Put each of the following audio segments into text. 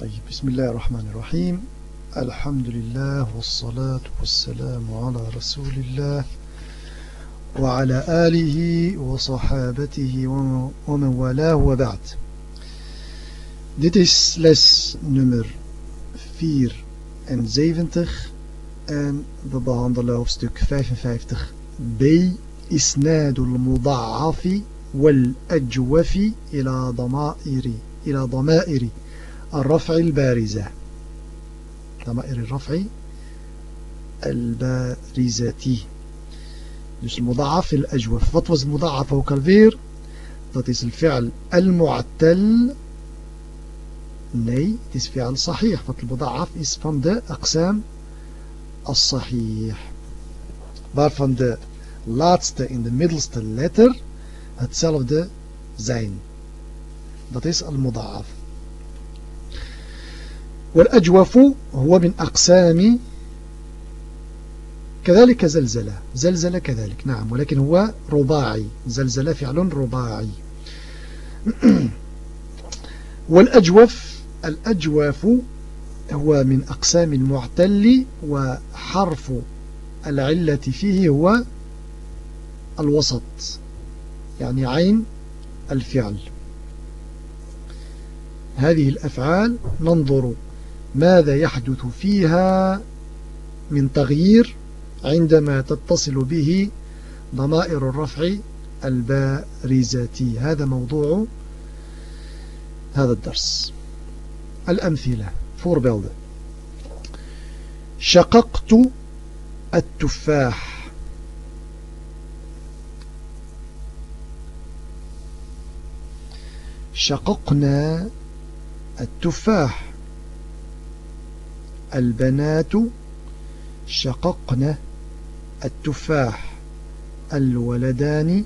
طيب بسم الله الرحمن الرحيم. الحمد لله والصلاة والسلام على رسول الله وعلى آله وصحابته ومن والاه وبعد. Dit is les nummer 74 en we behandelen hoofdstuk 55b إسناد المضاعف والأجوف إلى ضمائر إلى ضمائر الرفع البارزة. ضمائر الرفع البارزة. dus المضاعف الأجوف. wat was المضاعف ook alweer wat is الفعل المعتل. nee 't is فعل صحيح. فطل المضاعف is van أقسام الصحيح. maar van de لاتست ان ده مدلست لتر هتسالف ده زين. فطيس المضاعف. والأجوف هو من أقسام كذلك زلزلة. زلزلة كذلك نعم ولكن هو رباعي. زلزلة فعل رباعي. والأجوف الأجوف هو من أقسام المعتل وحرف العلة فيه هو الوسط يعني عين الفعل. هذه الأفعال ننظر ماذا يحدث فيها من تغيير عندما تتصل به ضمائر الرفع البارزة هذا موضوع هذا الدرس. الأمثلة. Voorbeelden شققت التفاح. شققنا التفاح. البنات شققن التفاح الولدان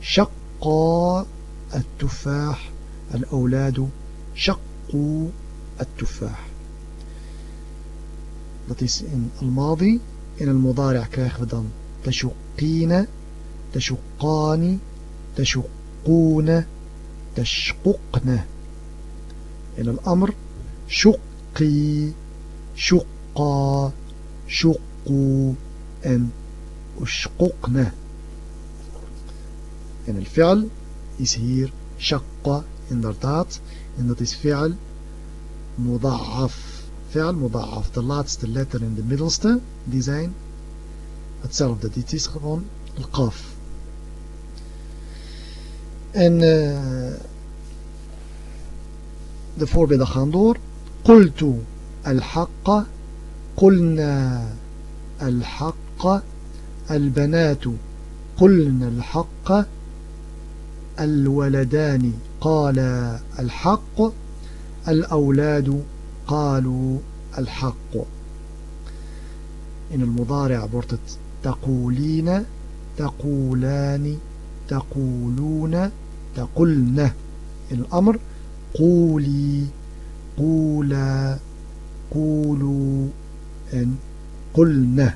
شقا التفاح الأولاد شقوا التفاح. Dat in الماضي In المضارع krijgen we dan تشقين تشقان تشقون تشققن. In الأمر شقي. شقا شقوا en أشققن En الفعل is hier شق inderdaad en dat is fi'al muda'af fi'al muda'af de laatste letter en de middelste die zijn hetzelfde dit is gewoon al-qaf en uh, de voorbeelden gaan door الحق قلنا الحق البنات قلنا الحق الولدان قالا الحق الأولاد قالوا الحق. إن المضارع wordt تقولين تقولان تقولون تقولن إن الأمر قولي قولا. قولوا en قلنا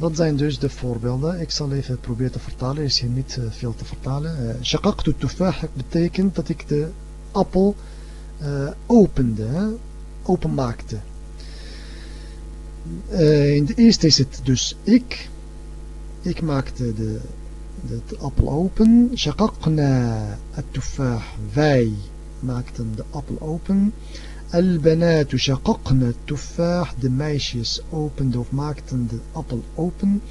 Dat zijn dus de voorbeelden. Ik zal even proberen te vertalen. Er is hier niet uh, veel te vertalen. Uh, Shaqaqtu tufah betekent dat ik de appel uh, opende. Hè? Openmaakte. Uh, in de eerste is het dus ik. Ik maakte de, de, de appel open. Shaqaqna at-tufah. Wij maakten de appel open. البنات شققن التفاح de meisjes openden of maakten de appel open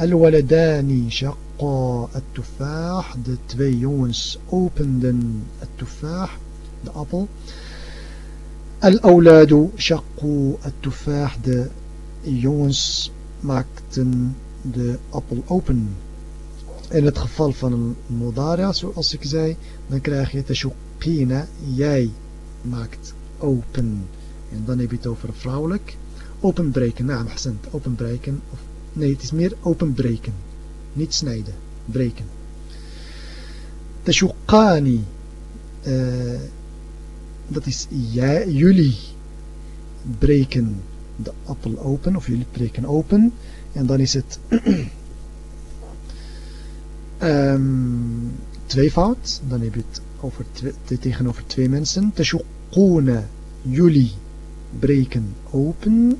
الولدان شقا التفاح de twee jongens openden التفاح de appel الأولاد شقوا التفاح de jongens maakten de appel open in het geval van een modara zoals ik zei dan krijg je tashukina jij maakt open. En dan heb je het over vrouwelijk. Openbreken, naam Hassan, openbreken. Of, nee, het is meer openbreken. Niet snijden, breken. Tashukani. Uh, dat is jij, jullie breken de appel open. Of jullie breken open. En dan is het um, tweevoud. Dan heb je het over tegenover twee mensen. Tashuk Tashukuna, jullie breken open.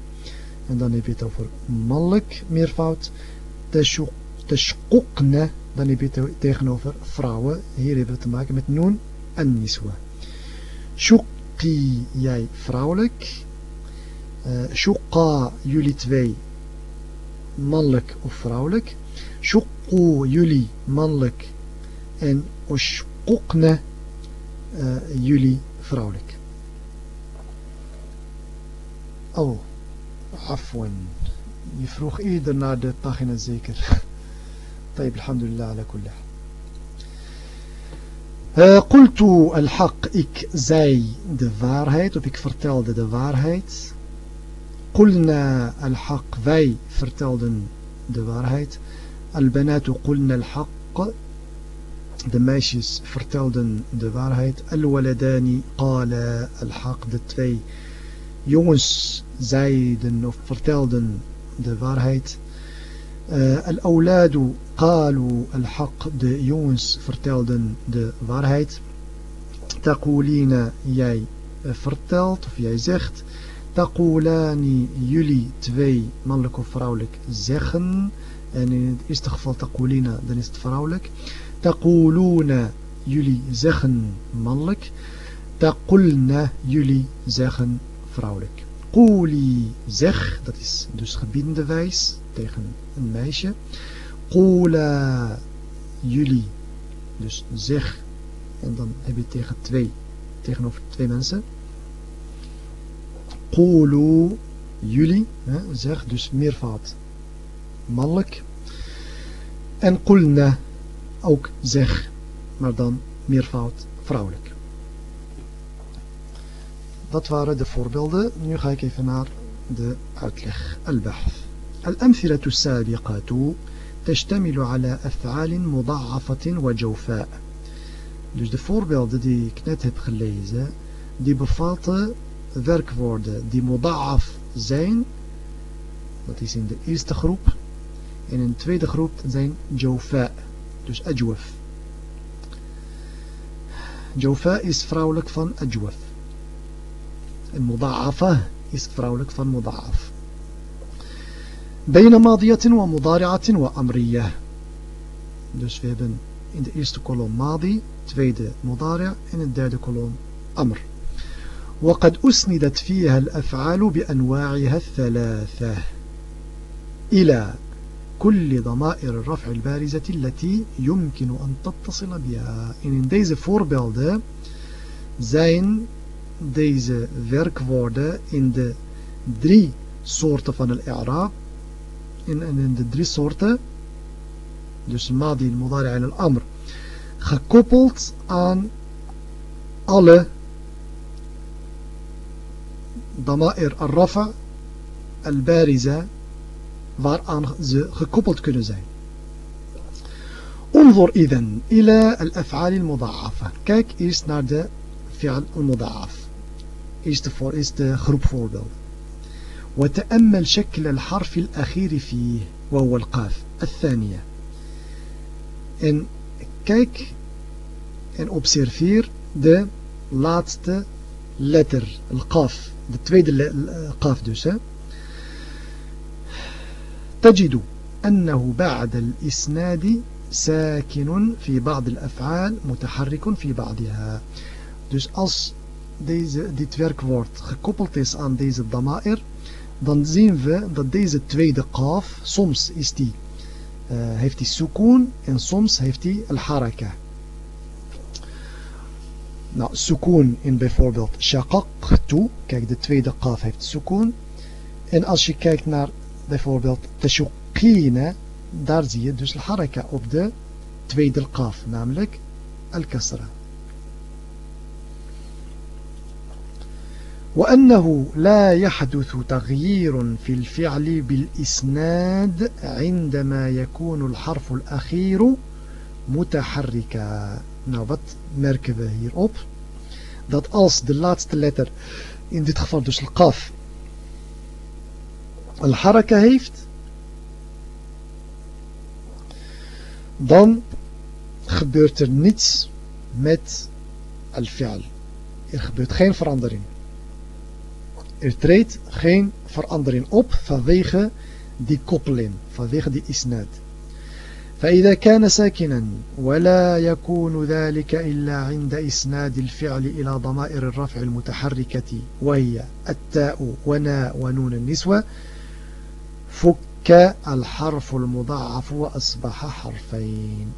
En dan heb je het over mannelijk meervoud. Tashukna, dan heb je het tegenover vrouwen. Hier hebben we te maken met noon en niswa. Shukki, jij vrouwelijk. Uh, Shukka, jullie twee mannelijk of vrouwelijk. Shukku, jullie mannelijk. En Ushkukna, uh, jullie vrouwelijk. أو عفوا. يفروخ vroeg eerder naar الزيكر. طيب الحمد لله على كل حال. آه، قلت الحق إك زي دفارهيت وبك فرتل دفارهيت قلنا الحق في فرتل دفارهيت البنات قلنا الحق دميشيس فرتل دفارهيت الولدان قال الحق دتفي دفارهيت jongens zeiden of vertelden de waarheid الأولاد قالوا الحق de jongens vertelden de waarheid تقولين jij vertelt of jij zegt تقولان jullie twee mannelijk of vrouwelijk zeggen en in het eerste geval تقولين dan is het vrouwelijk تقولون jullie zeggen mannelijk تقولن jullie zeggen vrouwelijk. Quli, zeg, dat is dus gebiedende wijs tegen een meisje. Qula, jullie. Dus zeg. En dan heb je tegen twee, tegenover twee mensen. Qulu, jullie. Hè, zeg, dus meervoud. Mannelijk. En qulna, ook zeg. Maar dan meervoud vrouwelijk. Dat waren de voorbeelden nu ga ik even naar de uitleg al-bahth الأمثلة السابقة تشتمل على أفعال مضاعفة وجوفاء Dus de voorbeelden die ik net heb gelezen, die bevatten werkwoorden die muda'af zijn. Dat is in de eerste groep. En in de tweede groep zijn jofa, dus ajwaf. جوفاء is vrouwelijk van أجوف. المضاعفة، مضاعفة is vrouwelijk van المضاعف بين ماضية ومضارعة وأمرية. dus we hebben in eerste kolom ماضي تفيد مضارع in en derde kolom أمر. وقد أسندت فيها الأفعال بأنواعها الثلاثة. إلى كل ضمائر الرفع البارزة التي يمكن أن تتصل بها. in deze voorbeeld زين deze werkwoorden in de drie soorten van al-i'raab in, in de drie soorten, dus Madi, Mudari en Al-Amr, gekoppeld aan alle Dama'ir al-Rafa, al-Bariza, waaraan ze gekoppeld kunnen zijn. انظر إذن إلى الأفعال المضاعفة kijk eerst naar de fi'al al-muda'af eerste, voor, eerste groep voorbeeld. وتأمل شكل الحرف الأخير فيه وهو القاف. الثانية. En kijk en observeer de laatste letter, القاف de tweede قاف dus hè. تجد أنه بعد الإسناد ساكن في بعض الأفعال متحرك في بعضها. Dus als deze, dit werkwoord gekoppeld is aan deze damair dan zien we dat deze tweede qaf, soms is die, uh, heeft die sukoon en soms heeft die al-haraka. Nou, sukoon in bijvoorbeeld shaqaqtu, kijk de tweede qaf heeft sukoon. En als je kijkt naar bijvoorbeeld tashuqina, daar zie je dus al-haraka op de tweede qaf, namelijk al-kasra. وأنه لا يحدث تغيير في الفعل بالإسناد عندما يكون الحرف الأخير متحركا Nou, wat merken we hierop? Dat als de laatste letter, in dit geval dus al-qaf, al-haraka heeft, dan gebeurt er niets met al-fi'al. er gebeurt geen verandering. Er treedt geen verandering op vanwege die koppeling, vanwege die isnad. فإذا كان ساكنا ولا يكون ذلك إلا عند إسناد الفعل إلى ضمائر الرفع المتحركة وهي التاء وناء ونون النسوة فك الحرف المضاعف وأصبح حرفين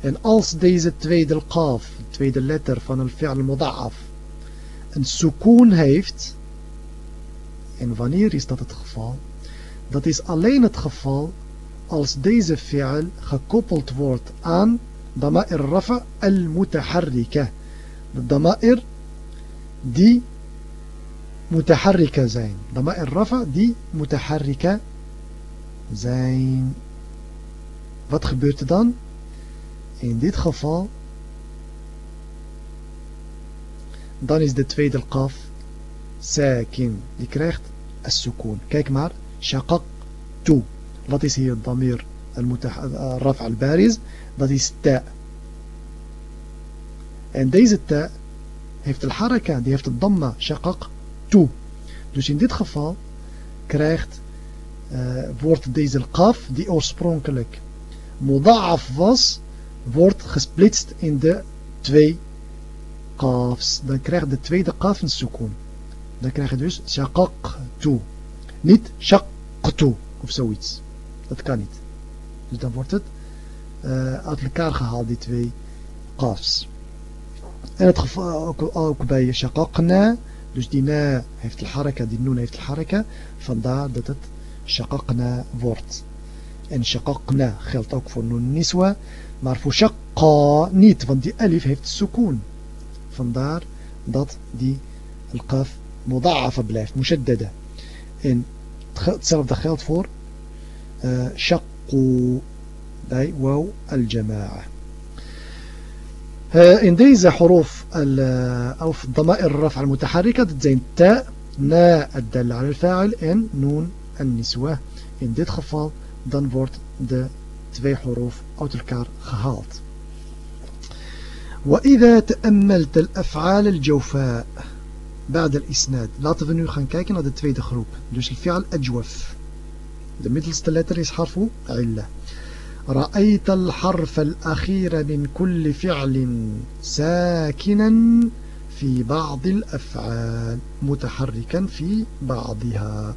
En als deze tweede qaf, tweede letter van een fi'al muda'af, een sukoon heeft, en wanneer is dat het geval? Dat is alleen het geval als deze fi'al gekoppeld wordt aan dama'ir rafa al-mutaharrika. De dama'ir die mutaharrika zijn. Dama'ir rafa die mutaharrika zijn. Wat gebeurt er dan? In dit geval dan is de tweede qaf ساكن. je krijgt السكون. kijk maar شققت laatste is هي الضمير المتح... الرفع البارز. laatste is تاء. en deze التاء heeft الحركة die heeft الضمة. شققت dus in dit geval krijgt wordt آه، deze القاف. die oorspronkelijk مضاعف was wordt gesplitst in die twee قافس دان كريخت دي تويد قاف السكون Dan krijg je dus shaqaqtu. Niet shaqtu of zoiets. Dat kan niet. Dus dan wordt het uh, uit elkaar gehaald, die twee qafs. En het geval ook, ook bij shaqaqna. Dus die na heeft de haraka, die noon heeft de haraka. Vandaar dat het shaqaqna wordt. En shaqaqna geldt ook voor noon niswa. Maar voor شق niet, want die ألف heeft سكون. Vandaar dat die القاف مضاعفة blijft مشددة. en تصرف dat geldt voor شق أي واو الجماعة. آه، en deze حروف أو في الضمائر الرفع المتحركة dat zijn تاء نا الدال على الفاعل en نون النسوة. إن ديت خفال دان فورت د تفي حروف أو تلكار خهالت وإذا تأملت الأفعال الجوفاء بعد الإسناد laten we nu gaan kijken naar de tweede groep dus الفعل أجوف de middelste letter is حرف علة رأيت الحرف الأخير من كل فعل ساكنا في بعض الأفعال متحركا في بعضها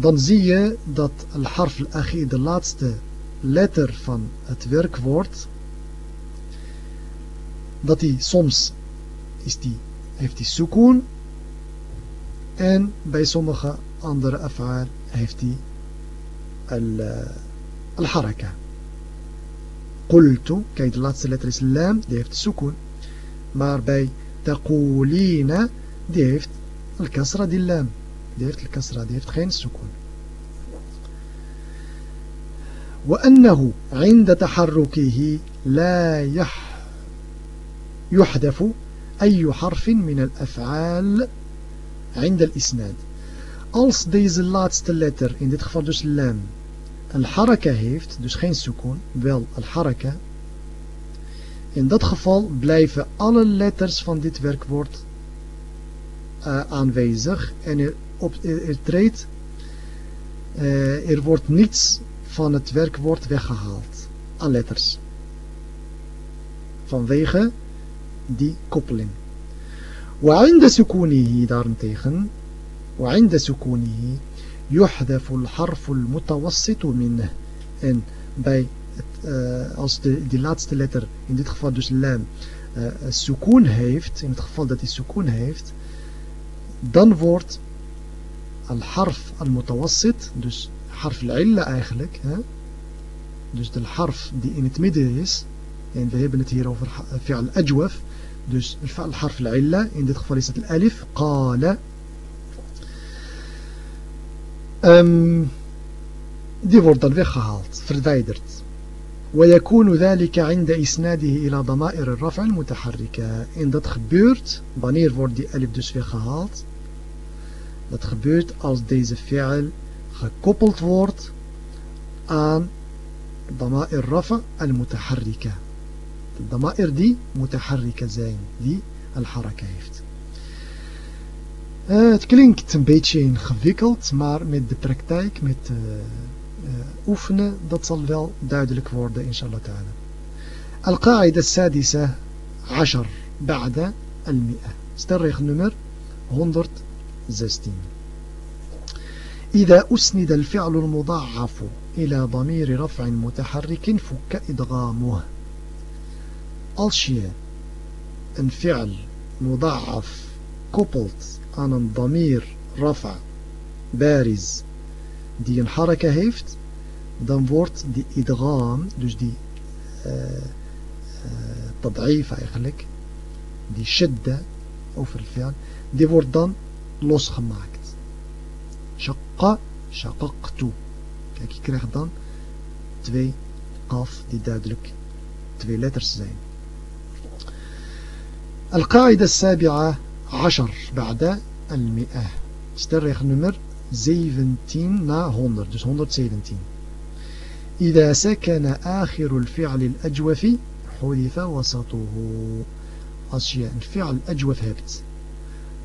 dan zie je dat الحرف الأخير de laatste letter van het werkwoord dat hij soms is die, heeft hij sukoon en bij sommige andere afhaal heeft hij al-haraka. Qultu, kijk de laatste letter is lam, die heeft sukoon. Maar bij taqulina, die heeft al-kasra, die lam. Die heeft al-kasra, die heeft geen sukoon. وأنه عند تحركه لا يحذف أي حرف من الأفعال عند الإسناد als deze laatste letter, in dit geval dus lam, een haraka heeft, dus geen sukoon, wel een haraka, in dat geval blijven alle letters van dit werkwoord uh, aanwezig en er, op, er, er treedt, uh, er wordt niets van het werkwoord weggehaald aan letters. Vanwege die koppeling. وعند سكونه daarentegen وعند سكونه يحذف الحرف المتوسط منه en bij het, uh, als de, die laatste letter in dit geval dus lam uh, sukoon heeft in het geval dat hij sukoon heeft dan wordt al-harf al-mutawassit dus harf al-illa eigenlijk hè? dus de harf die in het midden is en we hebben het hier over fi'al ajwaf dus al-harf al-illa in dit geval is het al-alif qala um, die wordt dan weggehaald verwijderd ويكون ذلك عند إسناده إلى ضمائر الرفع المتحركة en dat gebeurt wanneer wordt die alif dus weggehaald dat gebeurt als deze fi'al gekoppeld wordt aan ضمائر الرفع المتحركة de ضمائر die متحركة zijn die al-haraka heeft. Uh, het klinkt een beetje ingewikkeld, maar met de praktijk, met uh, uh, oefenen, dat zal wel duidelijk worden, inshallah ta'ala. القاعدة السادسة عشر بعد المئة sterregel nummer 116 إذا أسند الفعل المضاعف إلى ضمير رفع متحرك فك إدغامه als je een fi'al muda'af koppelt aan een damir rafa bariz die een haraka heeft dan wordt die idgham dus die uh, tad'if eigenlijk die shidda over het fi'al die wordt dan losgemaakt shaqqa shaqaqtu kijk je krijgt dan twee kaf die duidelijk twee letters zijn القاعدة السابعة عشر بعد المئة sterregel nummer 17 na 100 dus 117 إذا سكن آخر الفعل الأجوف حذف وسطه als je een fi'al ajwaf hebt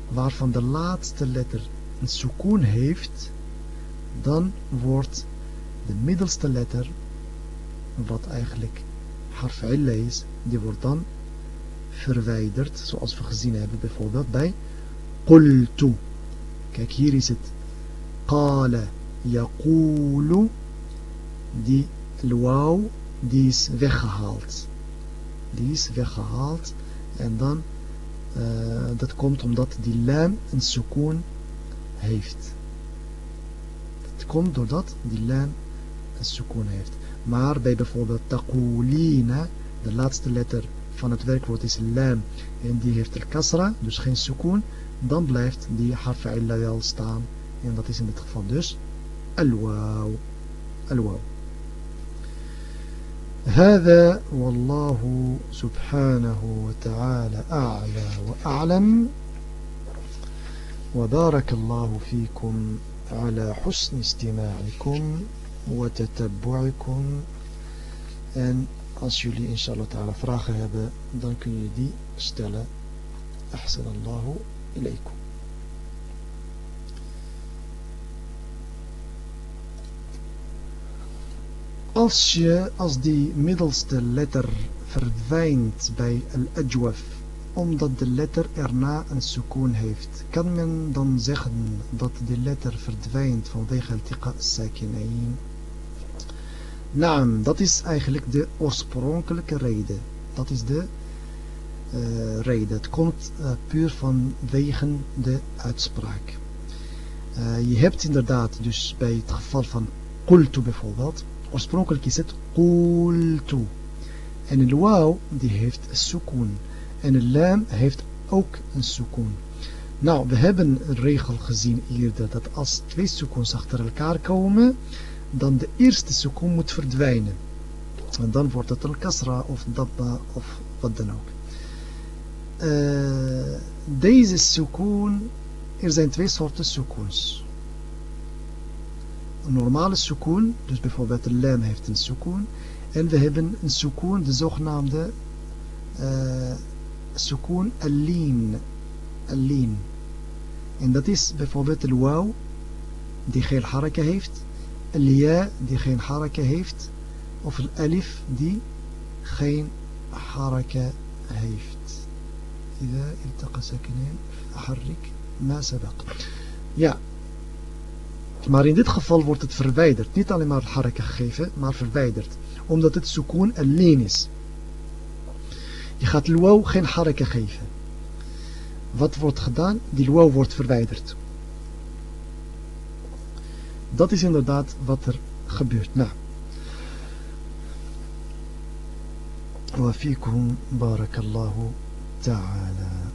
waarvan de laatste letter een sukoon heeft dan wordt de middelste letter wat eigenlijk harf illa is die wordt dan verwijderd, zoals we gezien hebben bijvoorbeeld bij qultu. Kijk, hier is het qala yaqulu, die wauw, die is weggehaald. Die is weggehaald en dan, uh, dat komt omdat die lam een sukoon heeft. Dat komt doordat die lam een sukoon heeft. Maar bij bijvoorbeeld taqulina, de laatste letter van het werkwoord is lam en die heeft er kasra, dus geen sukoon, dan blijft die harfa illa wel staan. En dat is in dit geval dus al-waw. Al-waw. هذا والله سبحانه وتعالى أعلى وأعلم وبارك الله فيكم على حسن استماعكم وتتبعكم en Als jullie inshallah ta'ala vragen hebben, dan kun je die stellen. Ahsanallahu ilaykum. Als je, als die middelste letter verdwijnt bij al-ajwaf, omdat de letter erna een sukoon heeft, kan men dan zeggen dat de letter verdwijnt vanwege al-tiqa sakinain? Naam, dat is eigenlijk de oorspronkelijke reden. Dat is de uh, reden. Het komt uh, puur vanwege de uitspraak. Uh, je hebt inderdaad, dus bij het geval van qultu bijvoorbeeld, oorspronkelijk is het qultu. En een wauw, die heeft sukoon. En een lam heeft ook een sukoon. Nou, we hebben een regel gezien eerder dat als twee sukoons achter elkaar komen, dan de eerste sukoon moet verdwijnen. En dan wordt het een kasra of dabba of wat dan ook. Uh, deze sukoon, er zijn twee soorten sukoons. Een normale sukoon, dus bijvoorbeeld de lam heeft een sukoon. En we hebben een sukoon, de zogenaamde uh, sukoon al-lien. Al en dat is bijvoorbeeld de wauw, die geen haraka heeft الياء die geen haraka heeft of الالف die geen haraka heeft إذا التقى ساكنين أحرك ما سبق ja maar in dit geval wordt het verwijderd niet alleen maar haraka gegeven maar verwijderd omdat het sukoon alleen is je gaat luau geen haraka geven wat wordt gedaan? die luau wordt verwijderd Dat is inderdaad wat er gebeurt. Nou. وفيكم بارك الله تعالى